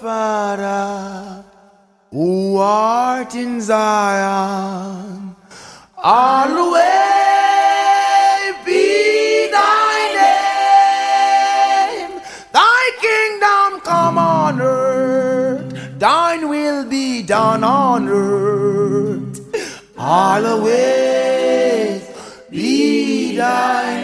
Father, who art in Zion, always be thy name. Thy kingdom come on earth, thine will be done on earth. Always be thy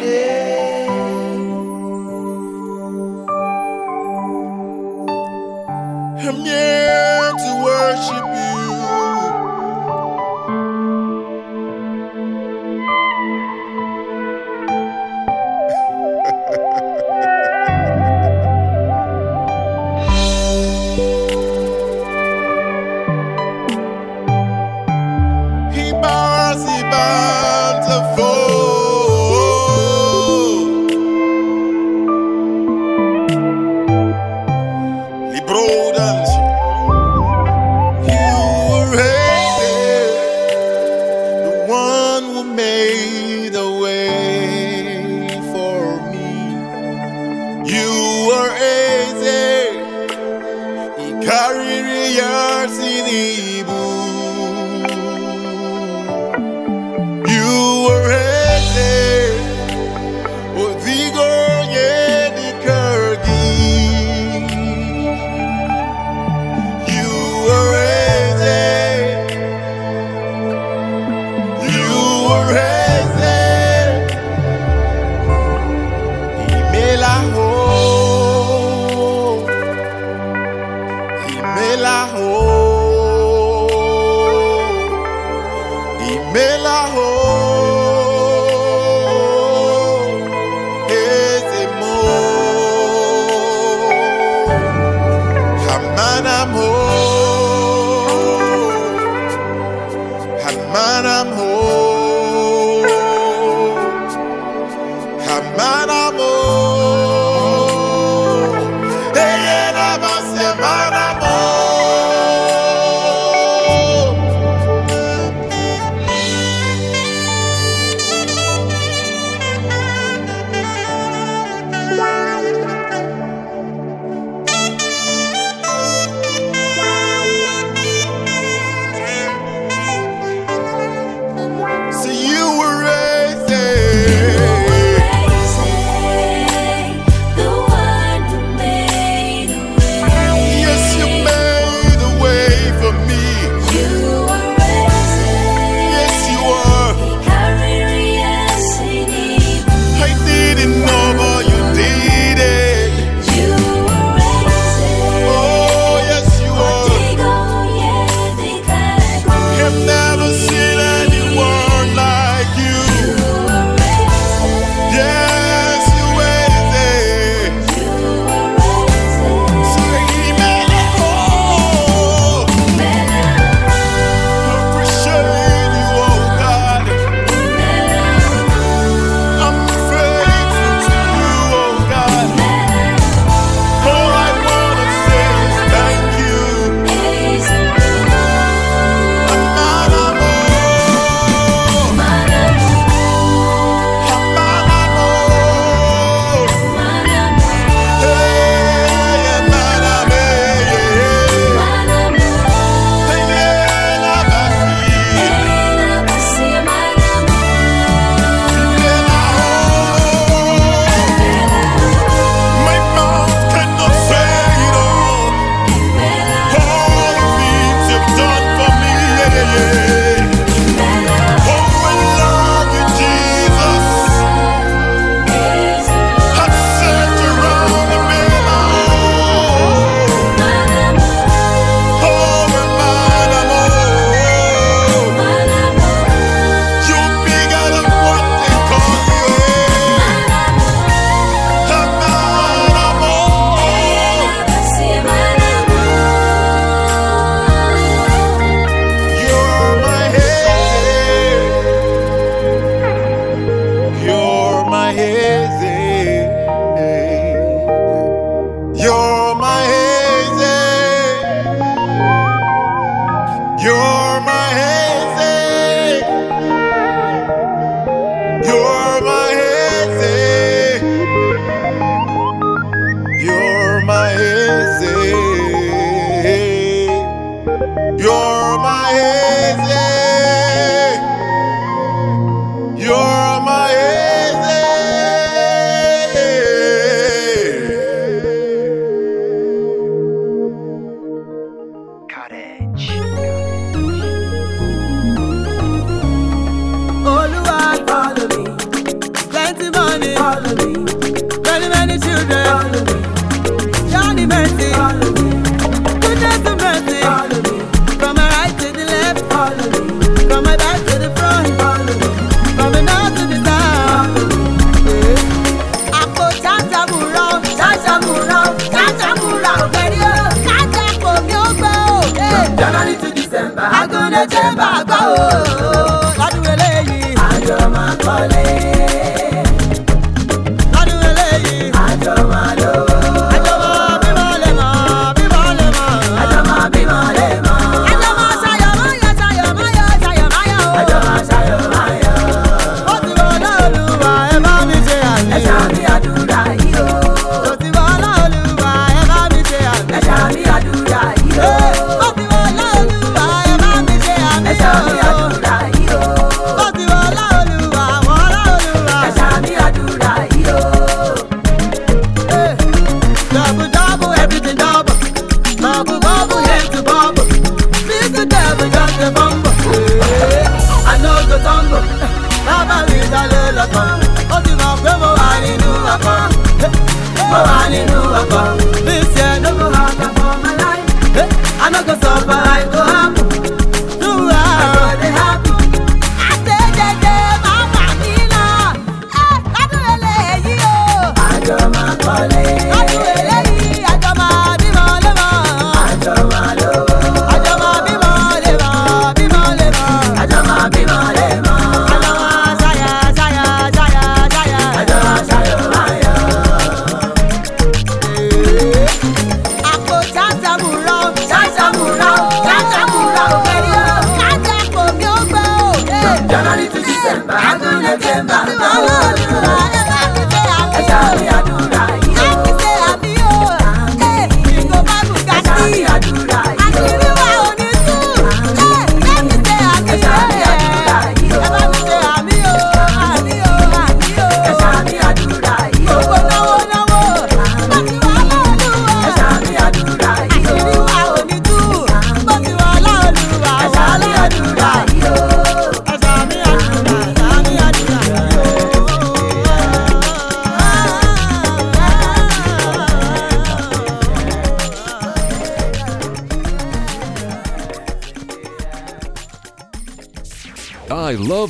We are the bu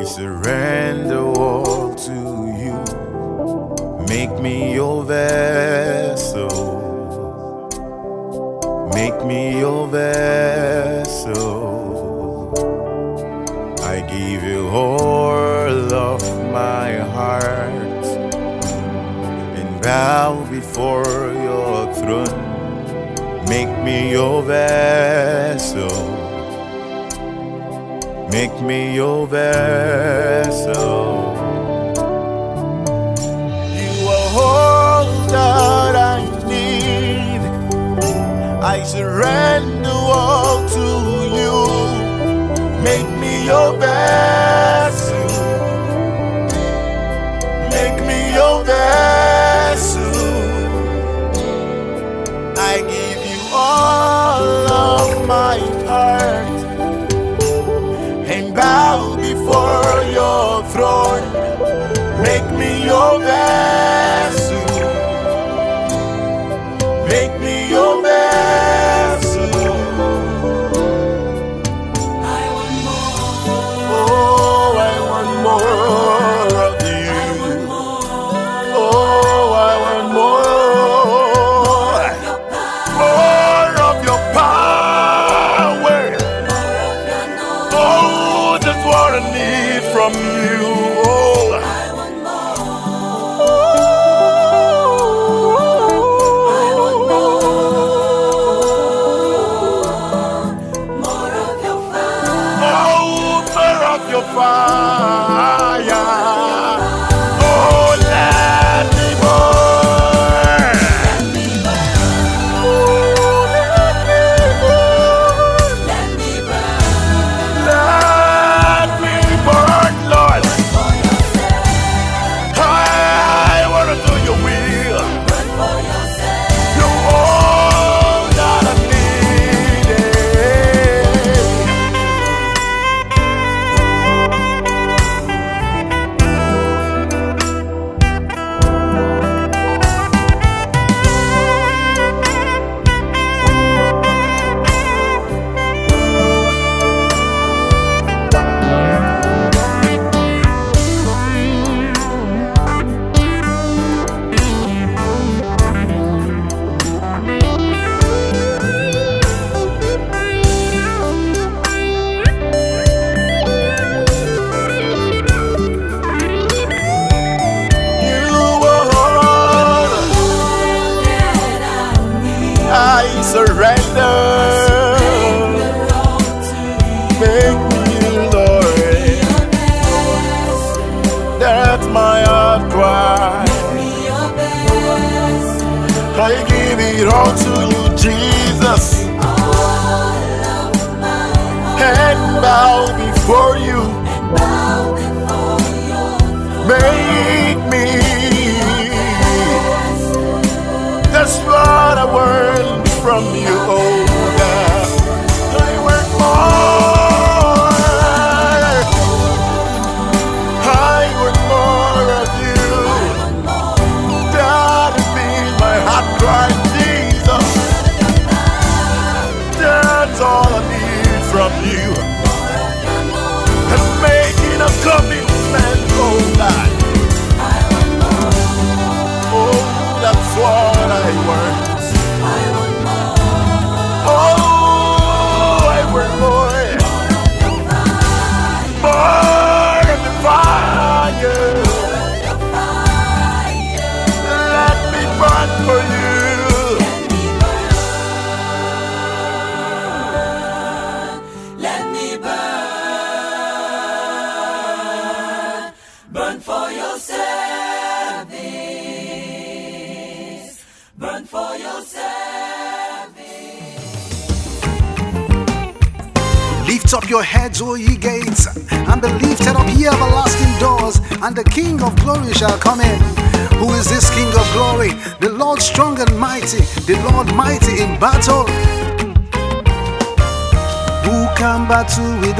I surrender all to you. Make me your vessel. Make me your vessel. I give you all of my heart and bow before your throne. Make me your vessel. Make me your vessel. You are all that I need. I surrender all to you. Make me your vessel. Make me your vessel.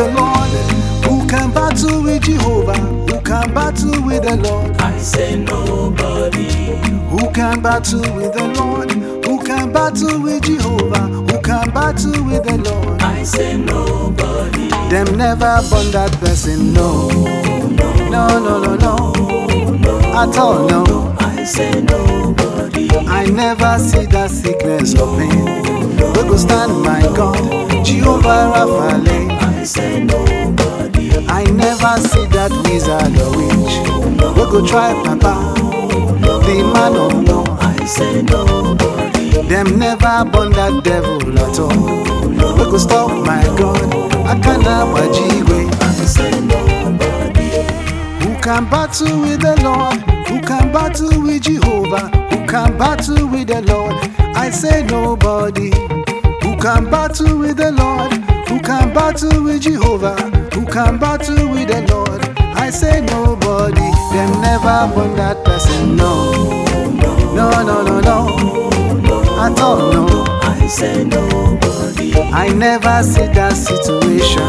The Lord? Who can battle with Jehovah? Who can battle with the Lord? I say nobody. Who can battle with the Lord? Who can battle with Jehovah? Who can battle with the Lord? I say nobody. Them never born that person, no. No, no, no, no. At all, no. I say nobody. I never see that sickness or pain. We go stand, my God, Jehovah Raphael. I say nobody. I never see that wizard or witch. We go try, Papa, the man of war. I say nobody. Them never born that devil at all. We go stop, my God, Akana Wajigwe. I say nobody. Who can battle with the Lord? Who can battle with Jehovah? Who can battle with the Lord? I say nobody. Who can battle with the Lord? Who can battle with Jehovah? Who can battle with the Lord? I say nobody. Them never born that person. No, no, no, no, no. no. At all, no. I say nobody. I never see that situation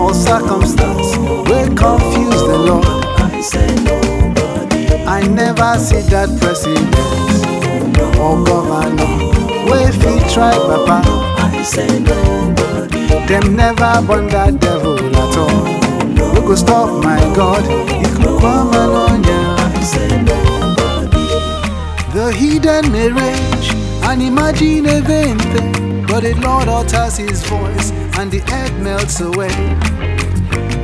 or circumstance will confuse the Lord. I say nobody. I never see that president or governor wey fit try papa. I say nobody. Dem never born that devil at all. We go stop my God. The hidden may rage and imagine a vain thing, but the Lord utters his voice and the earth melts away.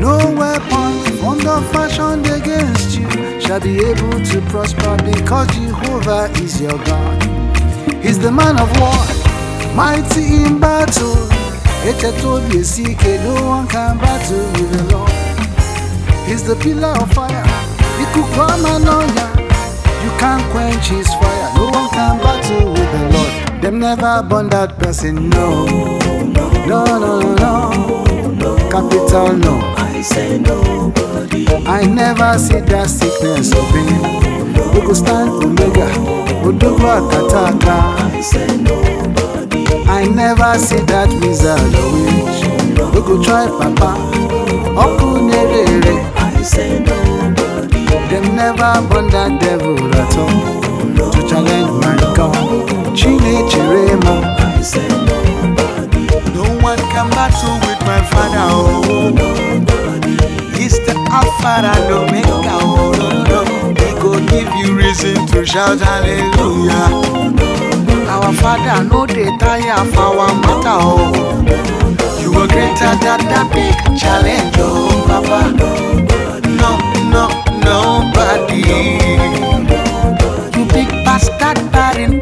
No weapon formed or fashioned against you shall be able to prosper because Jehovah is your God. He's the man of war, mighty in battle. Echetobi esike, No one can battle with the Lord. He's the pillar of fire. He could come and on ya. You can't quench his fire. No one can battle with the Lord. Them never burn that person. No, no, no, no, no. Capital no. I say nobody. I never see that sickness pain. We go stand Omega, Odogwa Kataka. I say nobody. I never see that wizard witch. We go try Papa, Okunere. I say nobody. Them never burn that devil at all to challenge my God. Chile Cheremo. I say nobody. No one can battle with my father. Oh, he's the Alpha and Omega. Oh, no, no. He go give you reason to shout hallelujah. Father, no dey tire for our matter. Oh, you are greater than that big challenge. Oh, Papa. No, no, nobody. You big bastard, bad in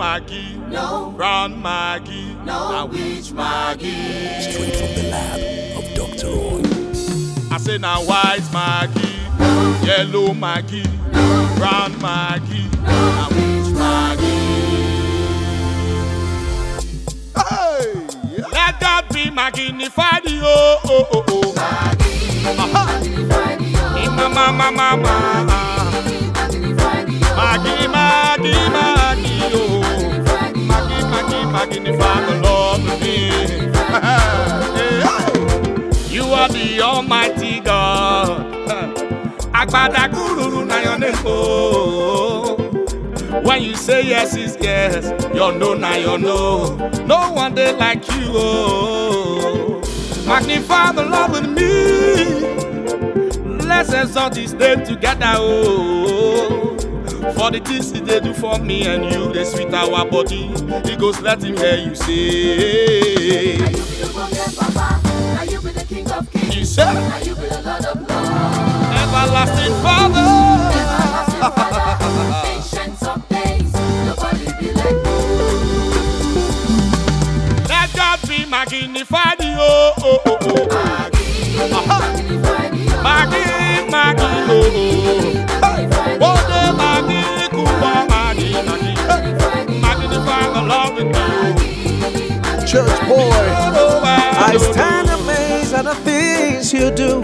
Maggie, no, brown Maggie, no, now which Maggie? Straight from the lab of Dr. Roy. I say now white Maggie, yellow Maggie, brown Maggie, now which Maggie? Hey, let God be magnified, oh oh oh oh. Aha. Mama mama mama. Maggie, Maggie, Maggie, oh. Maggie, Maggie, magnify the Lord with me. Hey, you are the Almighty God. Agbada gururu na your name, oh. When you say yes is yes, your no na your no. No one day like you, oh. Magnify the Lord with me. Let's exalt his name together, oh. For the things he did do for me and you, they sweet our body. He goes, let him hear you say. Now you be the king of kings. He said, Now you be the Lord of lords. everlasting Father. Ancient of days. Nobody be like Let God be magnified, oh, oh, oh, oh. Aha. Maggie, Maggie, oh, oh. Church boy, I stand amazed at the things you do.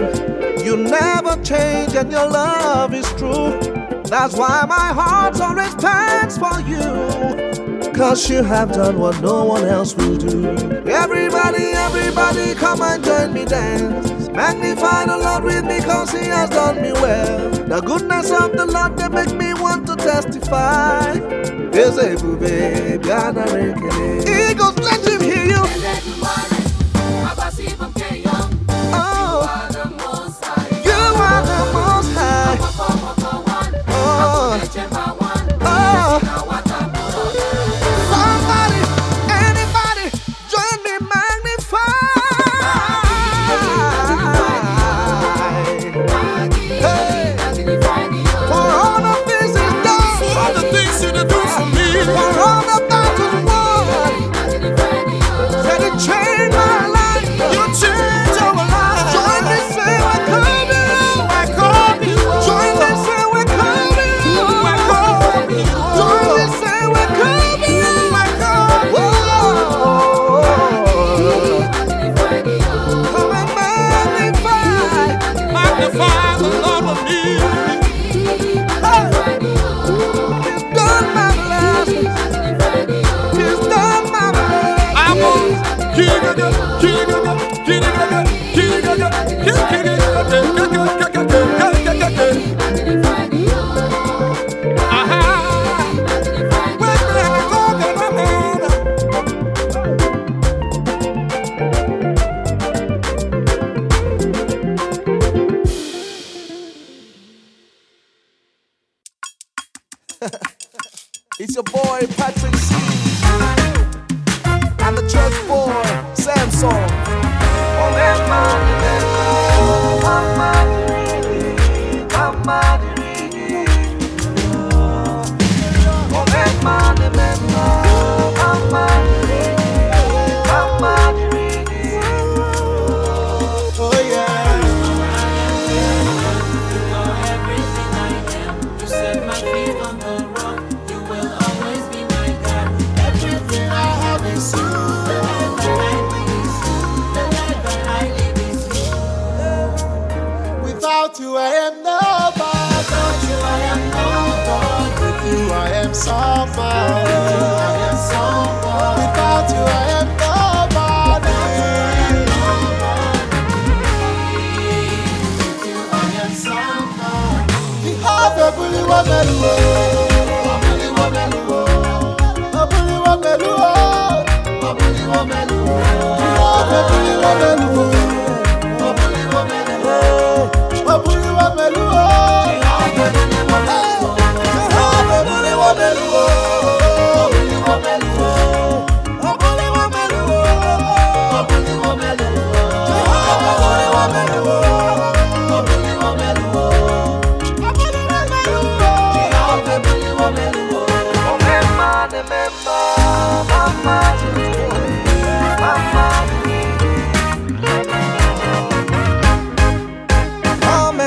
You never change and your love is true. That's why my heart always pants for you. Cause you have done what no one else will do. Everybody, everybody, come and join me dance. Magnify the Lord with me cause he has done me well. The goodness of the Lord they make me want to testify. There's a baby, Eagles, let him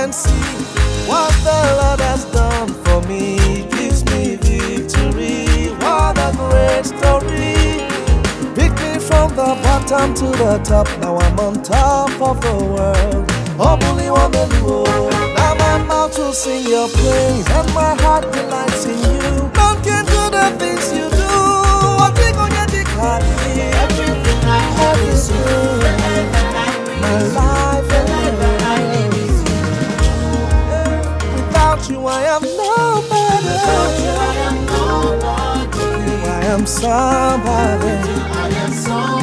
and see what the Lord has done for me. Gives me victory. What a great story! Picked me from the bottom to the top. Now I'm on top of the world. Hopefully, on the you Now my mouth will sing your praise, and my heart delights in you. God can do the things you do. What we gonna Everything I have is you. My life. You, I am nobody. Without you, I am nobody. I am somebody. I am somebody.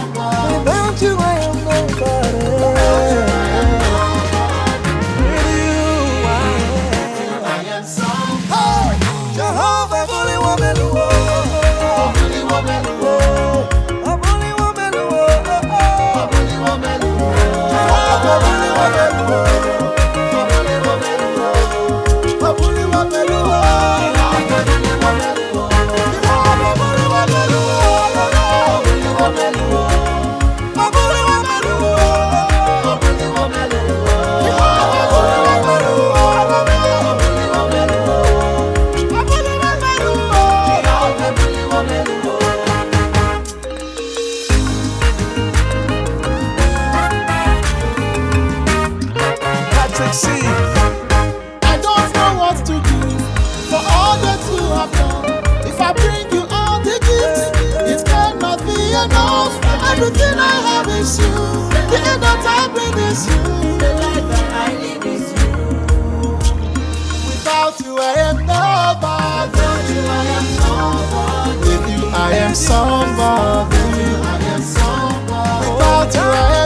Everything I have is you. The end that I bring is you. The life that I live is you. Without you, I am nobody. Without you, I am nobody. With you, I am somebody. I am somebody. Without you, I am